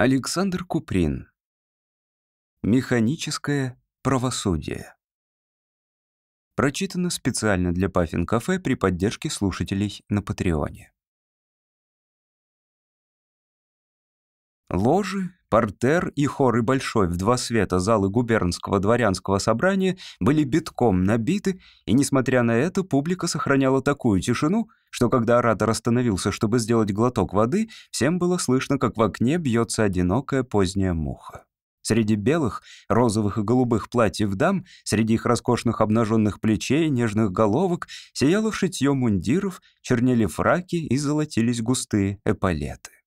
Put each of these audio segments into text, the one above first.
Александр Куприн. Механическое правосудие. Прочитано специально для Паффин Кафе при поддержке слушателей на Патреоне. Ложи, портер и хоры большой в два света залы губернского дворянского собрания были битком набиты, и, несмотря на это, публика сохраняла такую тишину, что когда оратор остановился, чтобы сделать глоток воды, всем было слышно, как в окне бьется одинокая поздняя муха. Среди белых, розовых и голубых платьев дам, среди их роскошных обнаженных плечей, нежных головок, сияло шитье мундиров, чернели фраки и золотились густые эполеты.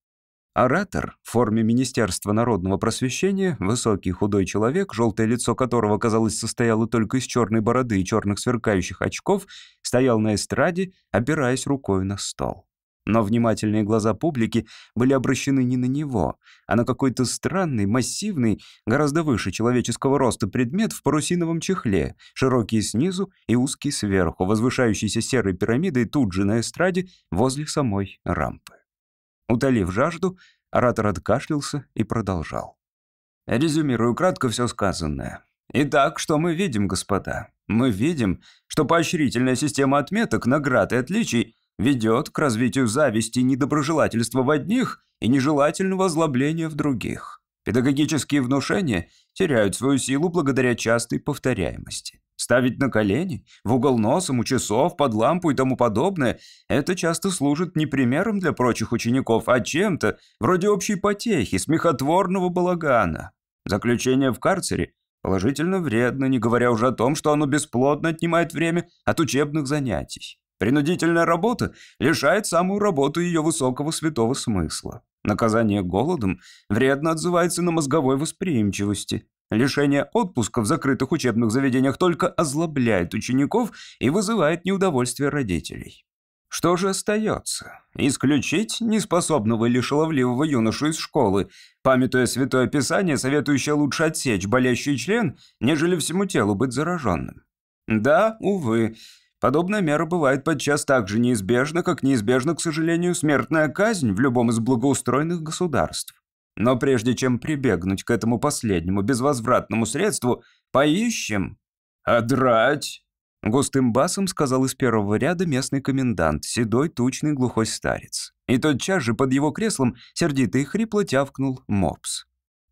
Оратор в форме Министерства народного просвещения, высокий худой человек, желтое лицо которого, казалось, состояло только из черной бороды и черных сверкающих очков, стоял на эстраде, опираясь рукой на стол. Но внимательные глаза публики были обращены не на него, а на какой-то странный, массивный, гораздо выше человеческого роста предмет в парусиновом чехле, широкий снизу и узкий сверху, возвышающийся серой пирамидой тут же на эстраде возле самой рампы. Утолив жажду, оратор откашлялся и продолжал. Резюмирую кратко все сказанное. Итак, что мы видим, господа? Мы видим, что поощрительная система отметок, наград и отличий ведет к развитию зависти и недоброжелательства в одних и нежелательного озлобления в других. Педагогические внушения теряют свою силу благодаря частой повторяемости. Ставить на колени, в угол носом, у часов, под лампу и тому подобное – это часто служит не примером для прочих учеников, а чем-то вроде общей потехи, смехотворного балагана. Заключение в карцере положительно вредно, не говоря уже о том, что оно бесплодно отнимает время от учебных занятий. Принудительная работа лишает самую работу ее высокого святого смысла. Наказание голодом вредно отзывается на мозговой восприимчивости. Лишение отпуска в закрытых учебных заведениях только озлобляет учеников и вызывает неудовольствие родителей. Что же остается? Исключить неспособного или шаловливого юношу из школы, памятуя Святое Писание, советующее лучше отсечь болящий член, нежели всему телу быть зараженным. Да, увы, подобная мера бывает подчас так же неизбежна, как неизбежна, к сожалению, смертная казнь в любом из благоустроенных государств. Но прежде чем прибегнуть к этому последнему безвозвратному средству, поищем... «А драть?» Густым басом сказал из первого ряда местный комендант, седой, тучный, глухой старец. И тотчас же под его креслом сердито и хрипло тявкнул мопс.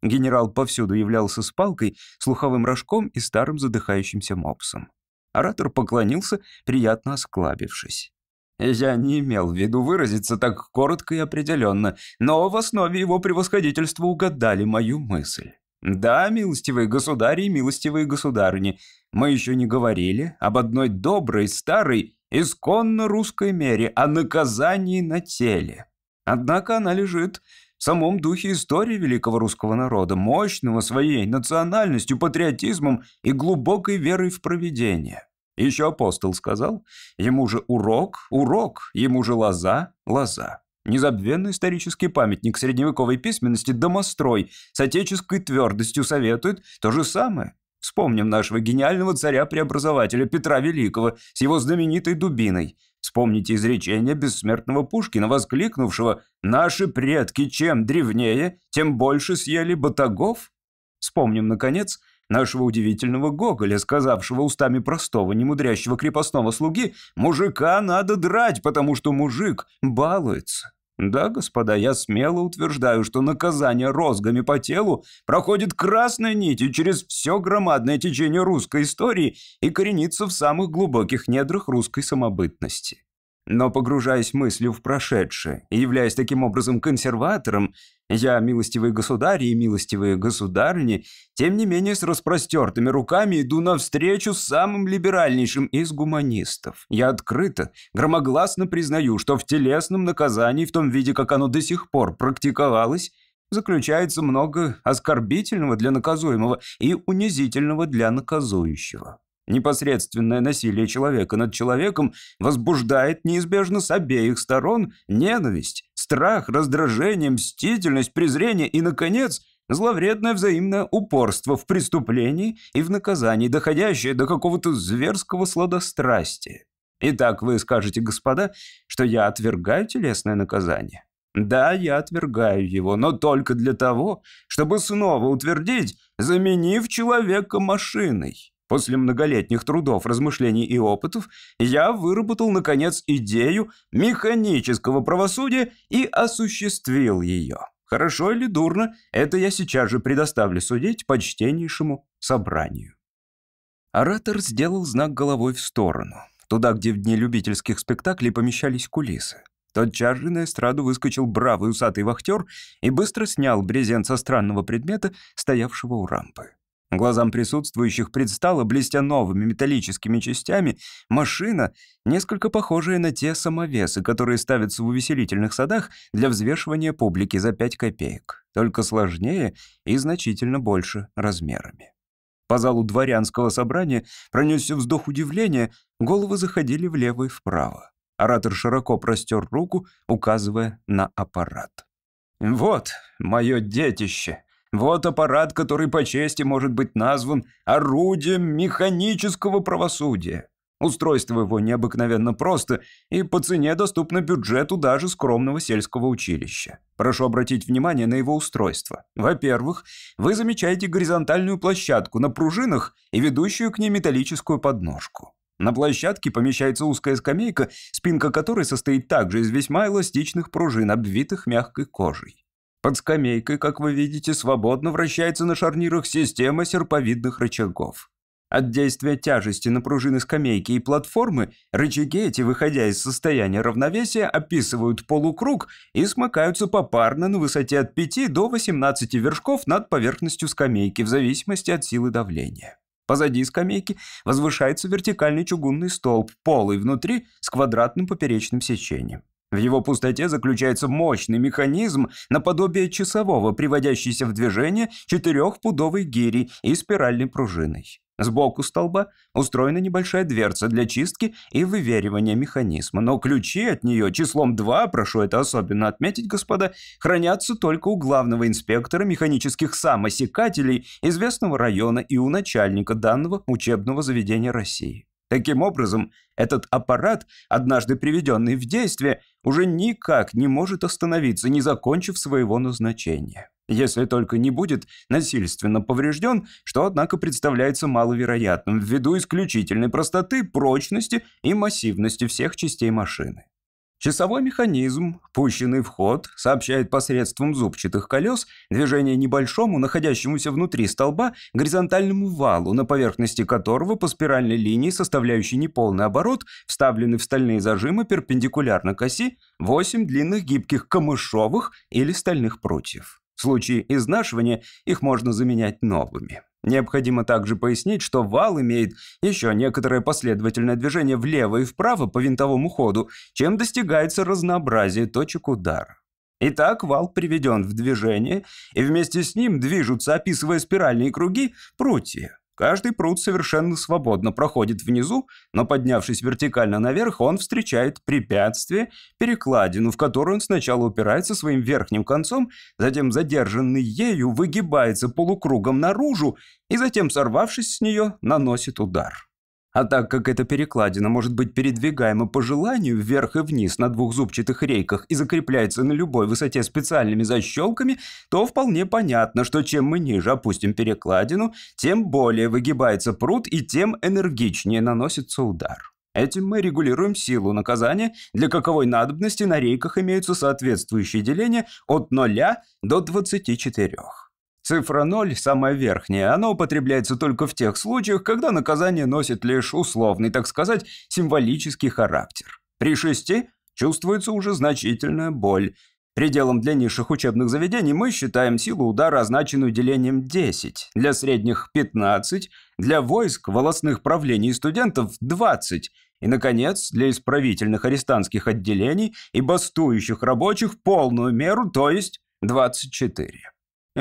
Генерал повсюду являлся с палкой, слуховым рожком и старым задыхающимся мопсом. Оратор поклонился, приятно осклабившись. Я не имел в виду выразиться так коротко и определенно, но в основе его превосходительства угадали мою мысль. Да, милостивые государи и милостивые государыни, мы еще не говорили об одной доброй, старой, исконно русской мере, о наказании на теле. Однако она лежит в самом духе истории великого русского народа, мощного своей национальностью, патриотизмом и глубокой верой в провидение. Еще апостол сказал, ему же урок, урок, ему же лоза, лоза. Незабвенный исторический памятник средневековой письменности «Домострой» с отеческой твердостью советует то же самое. Вспомним нашего гениального царя-преобразователя Петра Великого с его знаменитой дубиной. Вспомните изречение бессмертного Пушкина, воскликнувшего «Наши предки чем древнее, тем больше съели батагов». Вспомним, наконец, нашего удивительного Гоголя, сказавшего устами простого, немудрящего крепостного слуги, «Мужика надо драть, потому что мужик балуется». Да, господа, я смело утверждаю, что наказание розгами по телу проходит красной нитью через все громадное течение русской истории и коренится в самых глубоких недрах русской самобытности. Но погружаясь мыслью в прошедшее и являясь таким образом консерватором, я, милостивые государи и милостивые государыни, тем не менее с распростертыми руками иду навстречу самым либеральнейшим из гуманистов. Я открыто, громогласно признаю, что в телесном наказании, в том виде, как оно до сих пор практиковалось, заключается много оскорбительного для наказуемого и унизительного для наказующего. Непосредственное насилие человека над человеком возбуждает неизбежно с обеих сторон ненависть, страх, раздражение, мстительность, презрение и, наконец, зловредное взаимное упорство в преступлении и в наказании, доходящее до какого-то зверского сладострастия. Итак, вы скажете, господа, что я отвергаю телесное наказание. Да, я отвергаю его, но только для того, чтобы снова утвердить, заменив человека машиной. После многолетних трудов, размышлений и опытов я выработал, наконец, идею механического правосудия и осуществил ее. Хорошо или дурно, это я сейчас же предоставлю судить почтеннейшему собранию. Оратор сделал знак головой в сторону, туда, где в дни любительских спектаклей помещались кулисы. Тотчас же на эстраду выскочил бравый усатый вахтер и быстро снял брезент со странного предмета, стоявшего у рампы. Глазам присутствующих предстала, блестя новыми металлическими частями, машина, несколько похожая на те самовесы, которые ставятся в увеселительных садах для взвешивания публики за 5 копеек, только сложнее и значительно больше размерами. По залу дворянского собрания пронесся вздох удивления, головы заходили влево и вправо. Оратор широко простер руку, указывая на аппарат. «Вот мое детище», вот аппарат, который по чести может быть назван орудием механического правосудия. Устройство его необыкновенно просто и по цене доступно бюджету даже скромного сельского училища. Прошу обратить внимание на его устройство. Во-первых, вы замечаете горизонтальную площадку на пружинах и ведущую к ней металлическую подножку. На площадке помещается узкая скамейка, спинка которой состоит также из весьма эластичных пружин, обвитых мягкой кожей. Под скамейкой, как вы видите, свободно вращается на шарнирах система серповидных рычагов. От действия тяжести на пружины скамейки и платформы рычаги эти, выходя из состояния равновесия, описывают полукруг и смыкаются попарно на высоте от 5 до 18 вершков над поверхностью скамейки в зависимости от силы давления. Позади скамейки возвышается вертикальный чугунный столб, полый внутри с квадратным поперечным сечением. В его пустоте заключается мощный механизм наподобие часового, приводящийся в движение четырехпудовой гири и спиральной пружиной. Сбоку столба устроена небольшая дверца для чистки и выверивания механизма, но ключи от нее числом 2, прошу это особенно отметить, господа, хранятся только у главного инспектора механических самосекателей известного района и у начальника данного учебного заведения России. Таким образом, этот аппарат, однажды приведенный в действие, уже никак не может остановиться, не закончив своего назначения. Если только не будет насильственно поврежден, что, однако, представляется маловероятным ввиду исключительной простоты, прочности и массивности всех частей машины. Часовой механизм, пущенный в ход, сообщает посредством зубчатых колес движение небольшому, находящемуся внутри столба, горизонтальному валу, на поверхности которого по спиральной линии, составляющей неполный оборот, вставлены в стальные зажимы перпендикулярно к оси 8 длинных гибких камышовых или стальных прутьев. В случае изнашивания их можно заменять новыми. Необходимо также пояснить, что вал имеет еще некоторое последовательное движение влево и вправо по винтовому ходу, чем достигается разнообразие точек удара. Итак, вал приведен в движение, и вместе с ним движутся, описывая спиральные круги, прутья. Каждый пруд совершенно свободно проходит внизу, но поднявшись вертикально наверх, он встречает препятствие, перекладину, в которую он сначала упирается своим верхним концом, затем задержанный ею выгибается полукругом наружу и затем, сорвавшись с нее, наносит удар. А так как эта перекладина может быть передвигаема по желанию вверх и вниз на двух зубчатых рейках и закрепляется на любой высоте специальными защелками, то вполне понятно, что чем мы ниже опустим перекладину, тем более выгибается пруд и тем энергичнее наносится удар. Этим мы регулируем силу наказания, для каковой надобности на рейках имеются соответствующие деления от 0 до 24. Цифра 0, самая верхняя, она употребляется только в тех случаях, когда наказание носит лишь условный, так сказать, символический характер. При 6 чувствуется уже значительная боль. Пределом для низших учебных заведений мы считаем силу удара, означенную делением 10, для средних 15, для войск, волосных правлений и студентов 20, и, наконец, для исправительных арестантских отделений и бастующих рабочих полную меру, то есть 24.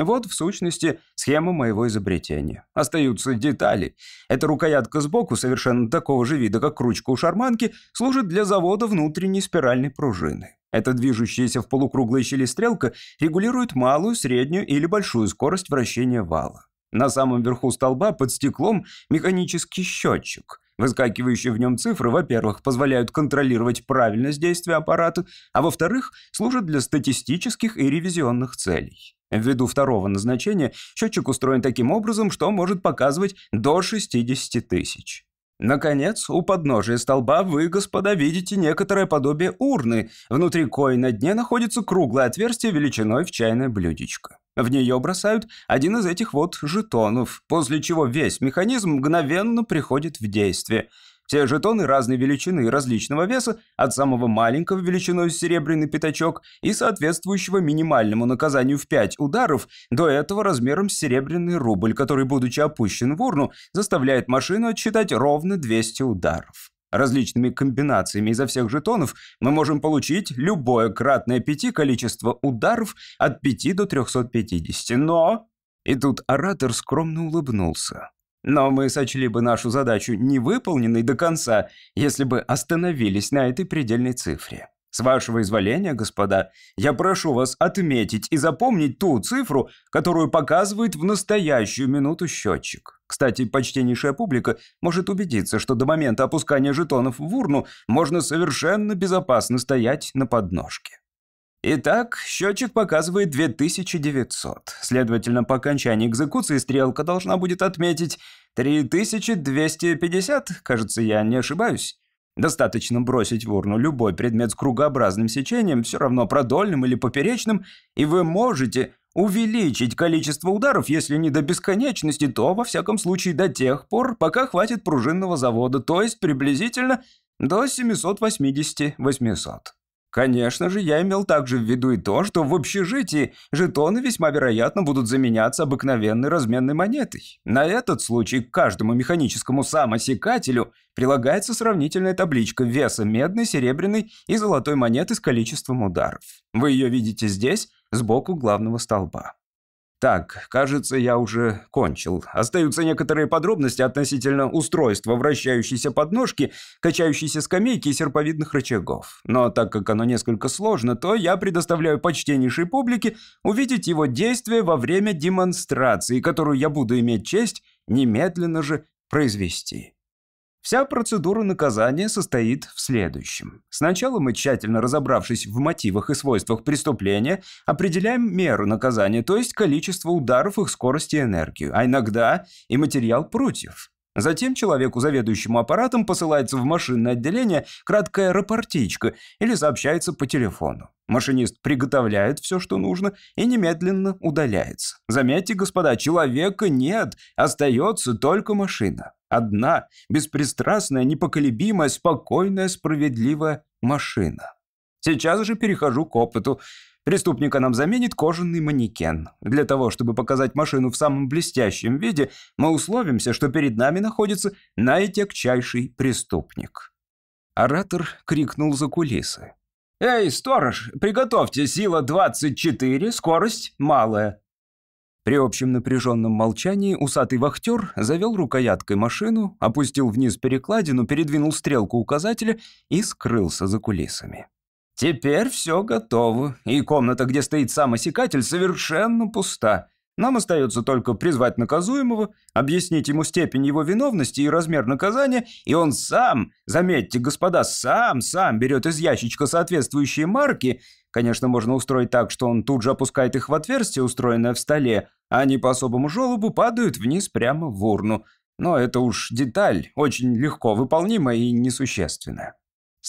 Вот, в сущности, схема моего изобретения. Остаются детали. Эта рукоятка сбоку, совершенно такого же вида, как ручка у шарманки, служит для завода внутренней спиральной пружины. Эта движущаяся в полукруглой щели стрелка регулирует малую, среднюю или большую скорость вращения вала. На самом верху столба под стеклом механический счетчик. Выскакивающие в нем цифры, во-первых, позволяют контролировать правильность действия аппарата, а во-вторых, служат для статистических и ревизионных целей. Ввиду второго назначения счетчик устроен таким образом, что может показывать до 60 тысяч. Наконец, у подножия столба вы, господа, видите некоторое подобие урны, внутри кои на дне находится круглое отверстие величиной в чайное блюдечко. В нее бросают один из этих вот жетонов, после чего весь механизм мгновенно приходит в действие – все жетоны разной величины и различного веса, от самого маленького величиной серебряный пятачок и соответствующего минимальному наказанию в 5 ударов, до этого размером с серебряный рубль, который, будучи опущен в урну, заставляет машину отсчитать ровно 200 ударов. Различными комбинациями изо всех жетонов мы можем получить любое кратное пяти количество ударов от 5 до 350. Но... И тут оратор скромно улыбнулся. Но мы сочли бы нашу задачу невыполненной до конца, если бы остановились на этой предельной цифре. С вашего изволения, господа, я прошу вас отметить и запомнить ту цифру, которую показывает в настоящую минуту счетчик. Кстати, почтеннейшая публика может убедиться, что до момента опускания жетонов в урну можно совершенно безопасно стоять на подножке. Итак, счетчик показывает 2900. Следовательно, по окончании экзекуции стрелка должна будет отметить 3250, кажется, я не ошибаюсь. Достаточно бросить в урну любой предмет с кругообразным сечением, все равно продольным или поперечным, и вы можете увеличить количество ударов, если не до бесконечности, то, во всяком случае, до тех пор, пока хватит пружинного завода, то есть приблизительно до 780-800. Конечно же, я имел также в виду и то, что в общежитии жетоны весьма вероятно будут заменяться обыкновенной разменной монетой. На этот случай к каждому механическому самосекателю прилагается сравнительная табличка веса медной, серебряной и золотой монеты с количеством ударов. Вы ее видите здесь, сбоку главного столба. Так, кажется, я уже кончил. Остаются некоторые подробности относительно устройства вращающейся подножки, качающейся скамейки и серповидных рычагов. Но так как оно несколько сложно, то я предоставляю почтеннейшей публике увидеть его действие во время демонстрации, которую я буду иметь честь немедленно же произвести. Вся процедура наказания состоит в следующем. Сначала мы, тщательно разобравшись в мотивах и свойствах преступления, определяем меру наказания, то есть количество ударов, их скорость и энергию, а иногда и материал прутьев. Затем человеку, заведующему аппаратом, посылается в машинное отделение краткая рапортичка или сообщается по телефону. Машинист приготовляет все, что нужно, и немедленно удаляется. Заметьте, господа, человека нет, остается только машина. Одна, беспристрастная, непоколебимая, спокойная, справедливая машина. Сейчас же перехожу к опыту. Преступника нам заменит кожаный манекен. Для того, чтобы показать машину в самом блестящем виде, мы условимся, что перед нами находится наитягчайший преступник. Оратор крикнул за кулисы. «Эй, сторож, приготовьте, сила 24, скорость малая». При общем напряженном молчании усатый вахтер завел рукояткой машину, опустил вниз перекладину, передвинул стрелку указателя и скрылся за кулисами. Теперь все готово, и комната, где стоит сам осекатель, совершенно пуста. Нам остается только призвать наказуемого, объяснить ему степень его виновности и размер наказания, и он сам, заметьте, господа, сам, сам берет из ящичка соответствующие марки. Конечно, можно устроить так, что он тут же опускает их в отверстие, устроенное в столе, а они по особому желобу падают вниз прямо в урну. Но это уж деталь, очень легко выполнимая и несущественная.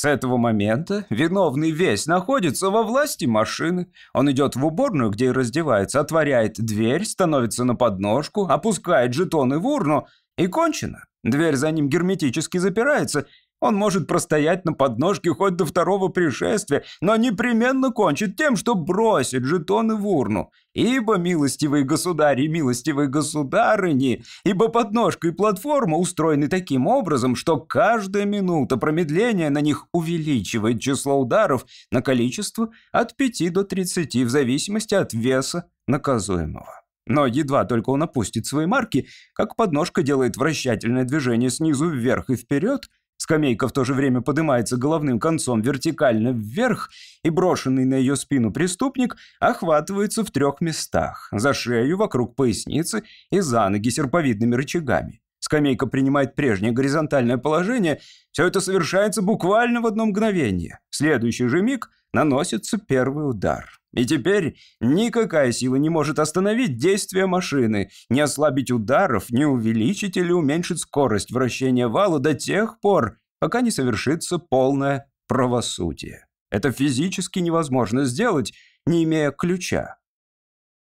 С этого момента виновный весь находится во власти машины. Он идет в уборную, где и раздевается, отворяет дверь, становится на подножку, опускает жетоны в урну и кончено. Дверь за ним герметически запирается, он может простоять на подножке хоть до второго пришествия, но непременно кончит тем, что бросит жетоны в урну. Ибо, милостивые государи и милостивые государыни, ибо подножка и платформа устроены таким образом, что каждая минута промедления на них увеличивает число ударов на количество от 5 до 30 в зависимости от веса наказуемого. Но едва только он опустит свои марки, как подножка делает вращательное движение снизу вверх и вперед, Скамейка в то же время поднимается головным концом вертикально вверх, и брошенный на ее спину преступник охватывается в трех местах – за шею, вокруг поясницы и за ноги серповидными рычагами. скамейка принимает прежнее горизонтальное положение, все это совершается буквально в одно мгновение. В следующий же миг наносится первый удар. И теперь никакая сила не может остановить действие машины, не ослабить ударов, не увеличить или уменьшить скорость вращения вала до тех пор, пока не совершится полное правосудие. Это физически невозможно сделать, не имея ключа.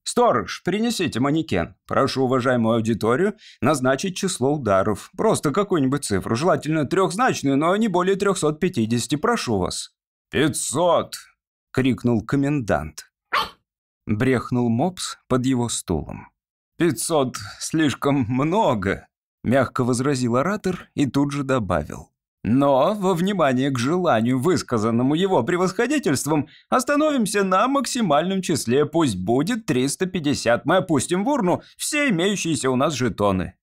«Сторож, принесите манекен. Прошу уважаемую аудиторию назначить число ударов. Просто какую-нибудь цифру, желательно трехзначную, но не более 350. Прошу вас». «Пятьсот!» — крикнул комендант. Брехнул мопс под его стулом. «Пятьсот слишком много», — мягко возразил оратор и тут же добавил. Но, во внимание к желанию, высказанному его превосходительством, остановимся на максимальном числе, пусть будет 350. Мы опустим в урну все имеющиеся у нас жетоны.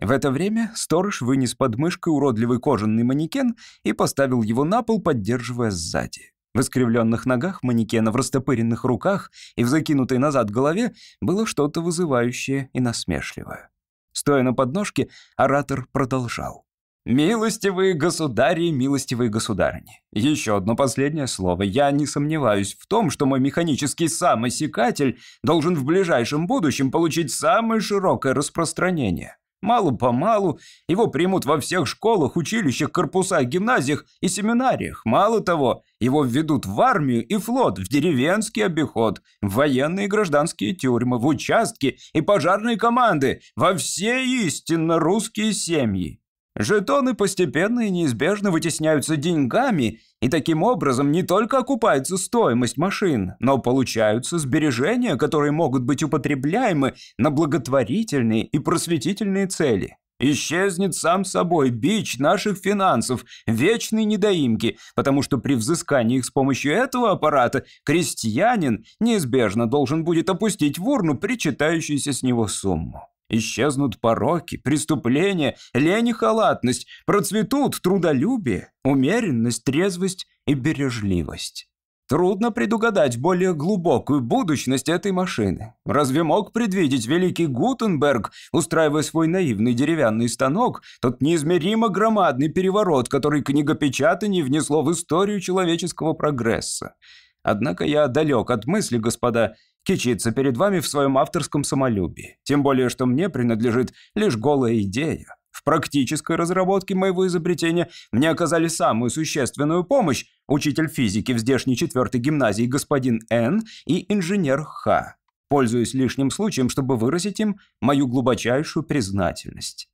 В это время сторож вынес под мышкой уродливый кожаный манекен и поставил его на пол, поддерживая сзади. В искривленных ногах манекена, в растопыренных руках и в закинутой назад голове было что-то вызывающее и насмешливое. Стоя на подножке, оратор продолжал. Милостивые государи, милостивые государыни. Еще одно последнее слово. Я не сомневаюсь в том, что мой механический самосекатель должен в ближайшем будущем получить самое широкое распространение. Мало-помалу его примут во всех школах, училищах, корпусах, гимназиях и семинариях. Мало того, его введут в армию и флот, в деревенский обиход, в военные и гражданские тюрьмы, в участки и пожарные команды, во все истинно русские семьи. Жетоны постепенно и неизбежно вытесняются деньгами, и таким образом не только окупается стоимость машин, но получаются сбережения, которые могут быть употребляемы на благотворительные и просветительные цели. Исчезнет сам собой бич наших финансов, вечные недоимки, потому что при взыскании их с помощью этого аппарата крестьянин неизбежно должен будет опустить в урну причитающуюся с него сумму. Исчезнут пороки, преступления, лень и халатность, процветут трудолюбие, умеренность, трезвость и бережливость. Трудно предугадать более глубокую будущность этой машины. Разве мог предвидеть великий Гутенберг, устраивая свой наивный деревянный станок, тот неизмеримо громадный переворот, который книгопечатание внесло в историю человеческого прогресса? Однако я далек от мысли, господа, кичиться перед вами в своем авторском самолюбии. Тем более, что мне принадлежит лишь голая идея. В практической разработке моего изобретения мне оказали самую существенную помощь учитель физики в здешней четвертой гимназии господин Н и инженер Х. Пользуюсь лишним случаем, чтобы выразить им мою глубочайшую признательность.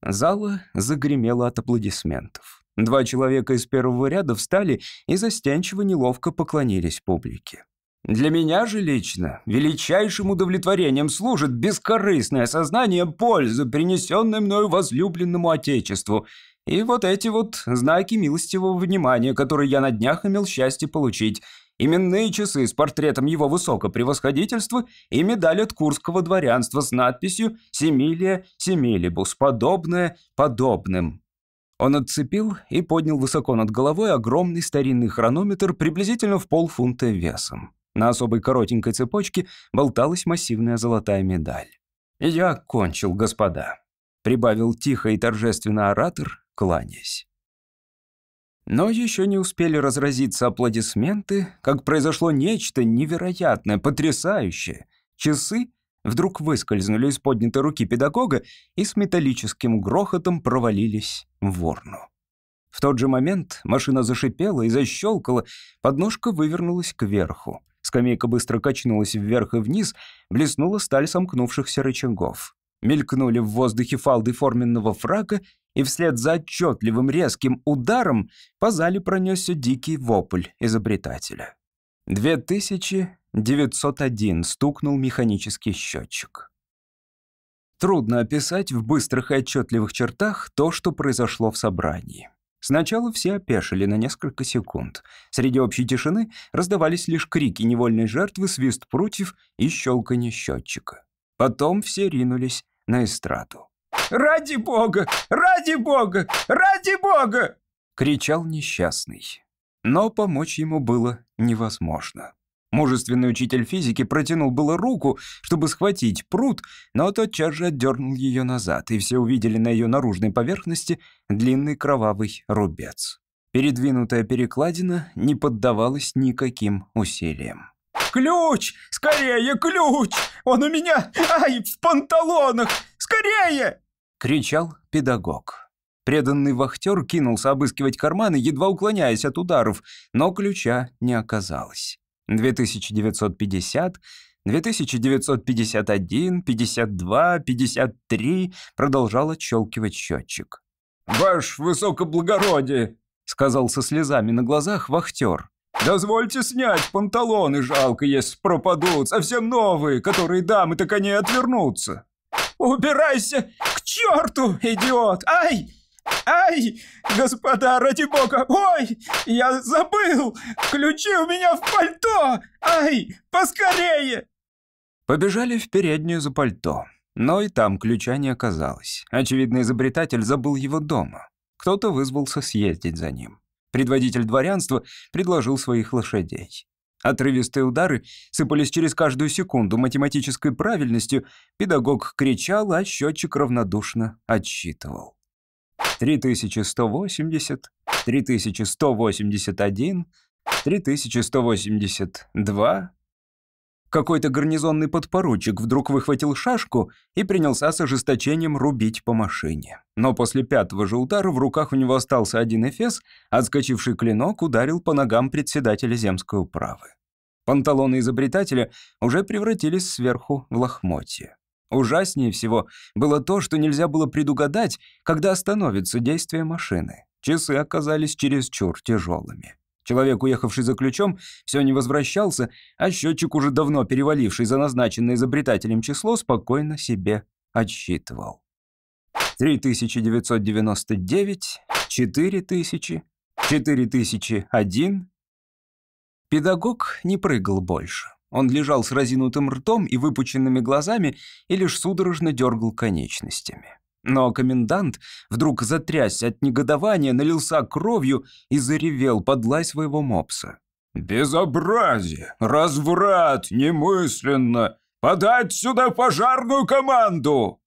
Зала загремела от аплодисментов. Два человека из первого ряда встали и застенчиво неловко поклонились публике. Для меня же лично величайшим удовлетворением служит бескорыстное осознание пользы, принесенной мною возлюбленному Отечеству, и вот эти вот знаки милостивого внимания, которые я на днях имел счастье получить, именные часы с портретом его высокопревосходительства и медаль от курского дворянства с надписью «Семилия Семилибус», подобное подобным. Он отцепил и поднял высоко над головой огромный старинный хронометр приблизительно в полфунта весом. На особой коротенькой цепочке болталась массивная золотая медаль. «Я кончил, господа», — прибавил тихо и торжественно оратор, кланяясь. Но еще не успели разразиться аплодисменты, как произошло нечто невероятное, потрясающее. Часы вдруг выскользнули из поднятой руки педагога и с металлическим грохотом провалились в урну. В тот же момент машина зашипела и защелкала, подножка вывернулась кверху. Скамейка быстро качнулась вверх и вниз, блеснула сталь сомкнувшихся рычагов. Мелькнули в воздухе фалды форменного фрака, и вслед за отчетливым резким ударом по зале пронесся дикий вопль изобретателя. 2901 стукнул механический счетчик. Трудно описать в быстрых и отчетливых чертах то, что произошло в собрании. Сначала все опешили на несколько секунд. Среди общей тишины раздавались лишь крики невольной жертвы, свист прутьев и щелканье счетчика. Потом все ринулись на эстраду. «Ради бога! Ради бога! Ради бога!» — кричал несчастный. Но помочь ему было невозможно. Мужественный учитель физики протянул было руку, чтобы схватить пруд, но тотчас же отдернул ее назад, и все увидели на ее наружной поверхности длинный кровавый рубец. Передвинутая перекладина не поддавалась никаким усилиям. «Ключ! Скорее, ключ! Он у меня, ай, в панталонах! Скорее!» — кричал педагог. Преданный вахтер кинулся обыскивать карманы, едва уклоняясь от ударов, но ключа не оказалось. 2950, 2951, 52, 53 продолжал отщелкивать счетчик. «Ваше высокоблагородие!» — сказал со слезами на глазах вахтер. «Дозвольте снять панталоны, жалко, если пропадут, совсем новые, которые дамы так они отвернутся». «Убирайся к черту, идиот! Ай!» «Ай! Господа, ради бога! Ой! Я забыл! Ключи у меня в пальто! Ай! Поскорее!» Побежали в переднюю за пальто. Но и там ключа не оказалось. Очевидно, изобретатель забыл его дома. Кто-то вызвался съездить за ним. Предводитель дворянства предложил своих лошадей. Отрывистые удары сыпались через каждую секунду математической правильностью. Педагог кричал, а счетчик равнодушно отсчитывал. 3180, 3181, 3182. Какой-то гарнизонный подпоручик вдруг выхватил шашку и принялся с ожесточением рубить по машине. Но после пятого же удара в руках у него остался один эфес, отскочивший клинок ударил по ногам председателя земской управы. Панталоны изобретателя уже превратились сверху в лохмотья. Ужаснее всего было то, что нельзя было предугадать, когда остановится действие машины. Часы оказались чересчур тяжелыми. Человек, уехавший за ключом, все не возвращался, а счетчик, уже давно переваливший за назначенное изобретателем число, спокойно себе отсчитывал. 3999, 4000, 4001. Педагог не прыгал больше. Он лежал с разинутым ртом и выпученными глазами и лишь судорожно дергал конечностями. Но комендант вдруг затрясся от негодования, налился кровью и заревел, подлай своего мопса. «Безобразие! Разврат! Немысленно! Подать сюда пожарную команду!»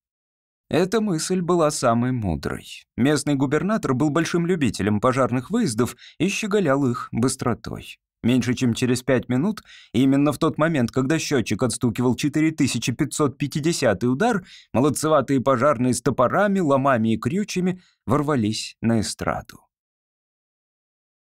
Эта мысль была самой мудрой. Местный губернатор был большим любителем пожарных выездов и щеголял их быстротой. Меньше чем через пять минут, именно в тот момент, когда счетчик отстукивал 4550 удар, молодцеватые пожарные с топорами, ломами и крючьями ворвались на эстраду.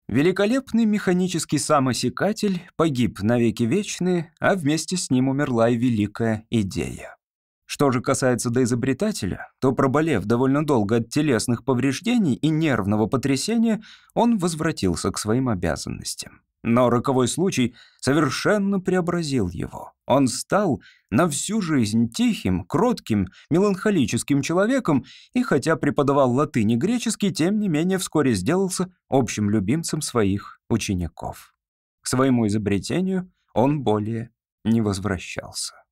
Великолепный механический самосекатель погиб навеки вечные, а вместе с ним умерла и великая идея. Что же касается до изобретателя, то, проболев довольно долго от телесных повреждений и нервного потрясения, он возвратился к своим обязанностям. Но роковой случай совершенно преобразил его. Он стал на всю жизнь тихим, кротким, меланхолическим человеком и, хотя преподавал латынь и греческий, тем не менее вскоре сделался общим любимцем своих учеников. К своему изобретению он более не возвращался.